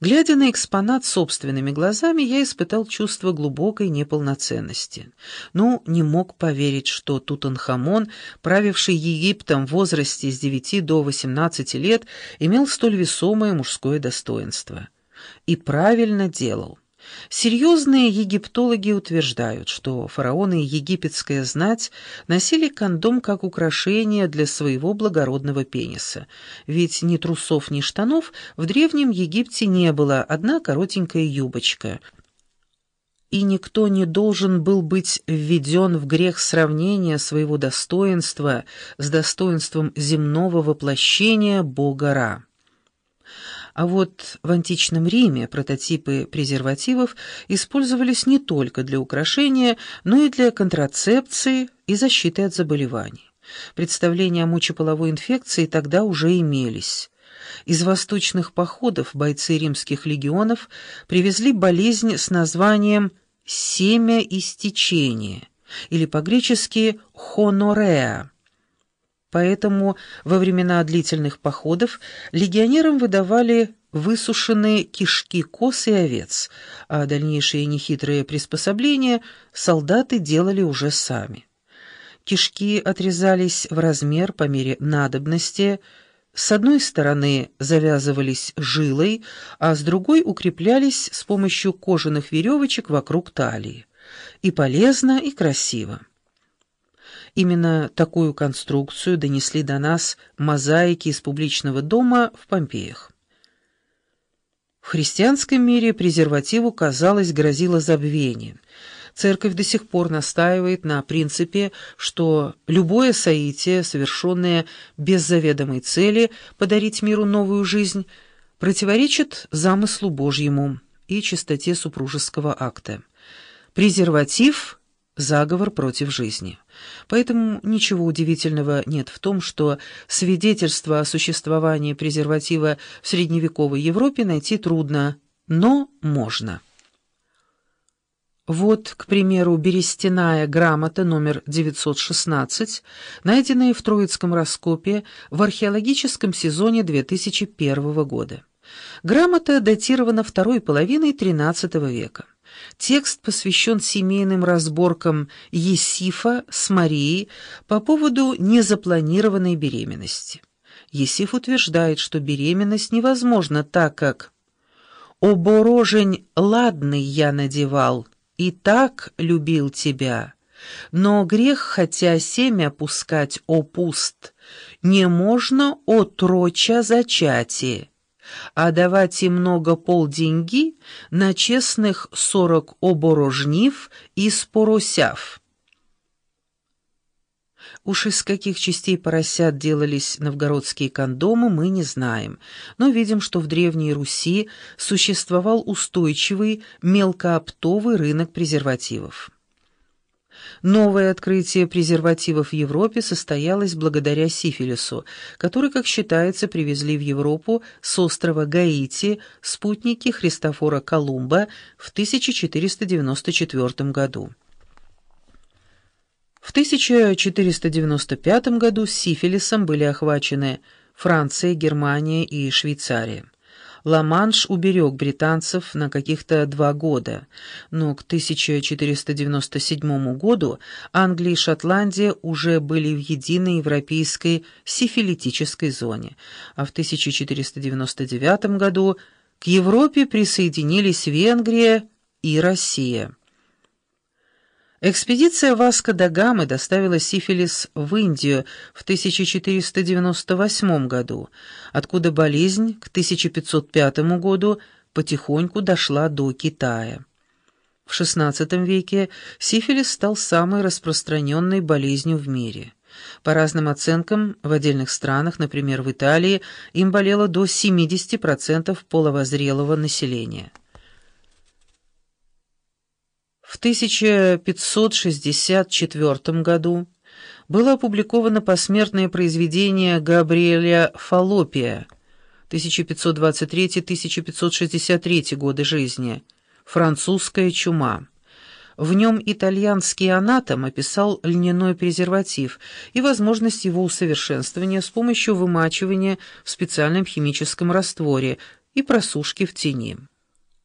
Глядя на экспонат собственными глазами, я испытал чувство глубокой неполноценности. Ну, не мог поверить, что Тутанхамон, правивший Египтом в возрасте с 9 до 18 лет, имел столь весомое мужское достоинство. И правильно делал. Серьезные египтологи утверждают, что фараоны и египетская знать носили кондом как украшение для своего благородного пениса, ведь ни трусов, ни штанов в Древнем Египте не было, одна коротенькая юбочка. И никто не должен был быть введен в грех сравнения своего достоинства с достоинством земного воплощения бога Ра. А вот в античном Риме прототипы презервативов использовались не только для украшения, но и для контрацепции и защиты от заболеваний. Представления о мочеполовой инфекции тогда уже имелись. Из восточных походов бойцы римских легионов привезли болезнь с названием «семя истечения» или по-гречески «хонореа». Поэтому во времена длительных походов легионерам выдавали высушенные кишки коз и овец, а дальнейшие нехитрые приспособления солдаты делали уже сами. Кишки отрезались в размер по мере надобности, с одной стороны завязывались жилой, а с другой укреплялись с помощью кожаных веревочек вокруг талии. И полезно, и красиво. Именно такую конструкцию донесли до нас мозаики из публичного дома в Помпеях. В христианском мире презервативу, казалось, грозило забвение. Церковь до сих пор настаивает на принципе, что любое соитие, совершенное без заведомой цели подарить миру новую жизнь, противоречит замыслу Божьему и чистоте супружеского акта. Презерватив – заговор против жизни. Поэтому ничего удивительного нет в том, что свидетельство о существовании презерватива в средневековой Европе найти трудно, но можно. Вот, к примеру, берестяная грамота номер 916, найденная в Троицком раскопе в археологическом сезоне 2001 года. Грамота датирована второй половиной XIII века. Текст посвящен семейным разборкам Есифа с Марией по поводу незапланированной беременности. Есиф утверждает, что беременность невозможна так, как «Оборожень ладный я надевал, и так любил тебя, но грех, хотя семя пускать опуст, не можно отроча зачатие» а давать им много полденьги на честных сорок оборожнив и споросяв. Уж из каких частей поросят делались новгородские кондомы, мы не знаем, но видим, что в Древней Руси существовал устойчивый мелкооптовый рынок презервативов. Новое открытие презервативов в Европе состоялось благодаря сифилису, который, как считается, привезли в Европу с острова Гаити спутники Христофора Колумба в 1494 году. В 1495 году сифилисом были охвачены Франция, Германия и Швейцария. Ла-Манш уберег британцев на каких-то два года, но к 1497 году Англия и Шотландия уже были в единой европейской сифилитической зоне, а в 1499 году к Европе присоединились Венгрия и Россия. Экспедиция Васко да Гамы доставила сифилис в Индию в 1498 году, откуда болезнь к 1505 году потихоньку дошла до Китая. В XVI веке сифилис стал самой распространенной болезнью в мире. По разным оценкам, в отдельных странах, например, в Италии, им болело до 70% половозрелого населения. В 1564 году было опубликовано посмертное произведение Габриэля Фаллопия 1523-1563 годы жизни «Французская чума». В нем итальянский анатом описал льняной презерватив и возможность его усовершенствования с помощью вымачивания в специальном химическом растворе и просушки в тени.